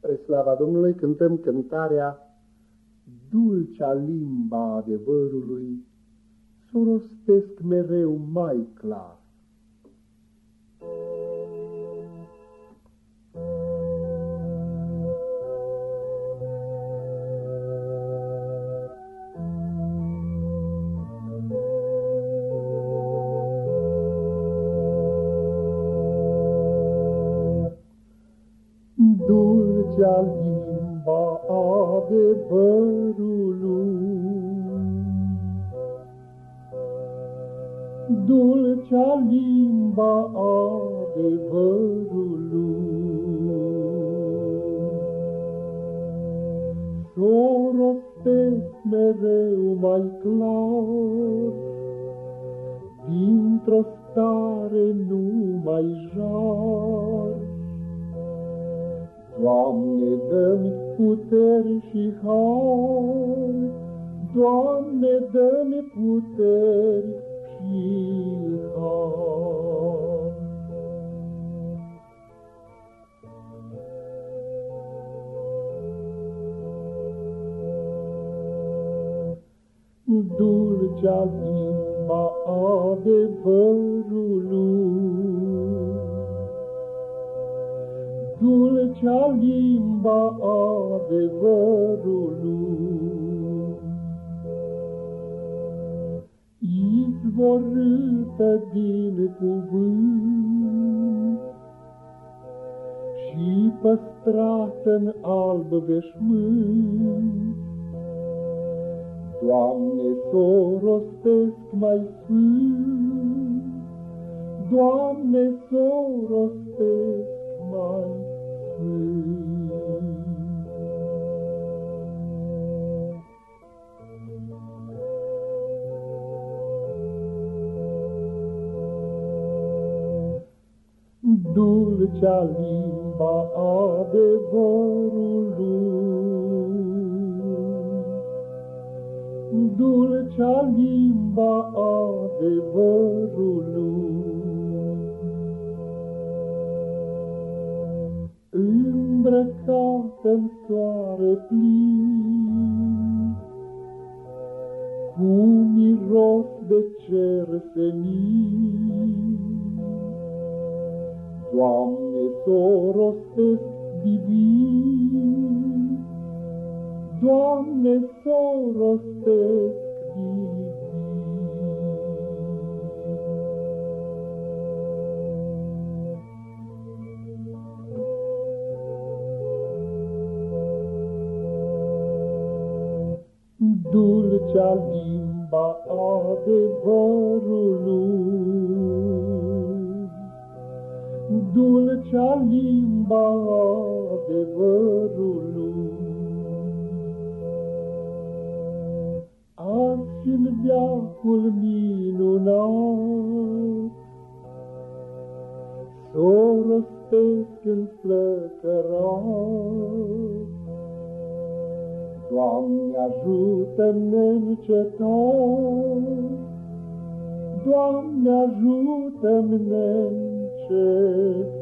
Spre slava Domnului cântăm cântarea Dulcea limba adevărului, s-o rostesc mereu mai clar. Dulcea limba adevărului. Dulcea limba adevărului. S-o rostesc mereu mai clar, Dintr-o stare numai jar, Doamne, dă-mi puteri și har, Doamne, dă-mi puteri și har. Dulcea limba adevărului, dulcea limba adevărului. Izvorâtă din cuvânt și păstrată în alb veșmânt, Doamne, s-o rostesc mai sfânt, Doamne, s-o rostesc mai Dulcea limba adevărului, Dulcea limba adevărului, îmbrăcat în soare plin, cu miros de cer senin. Doamne, s-o rostesc divin, Doamne, s-o dulcea limba adevărului. Dulcea limba adevărului. Azi în viacul minunat, S-o rostesc în flăcărat, Doamne, ajută-mi neîncetat, Doamne, ajută-mi neîncetat.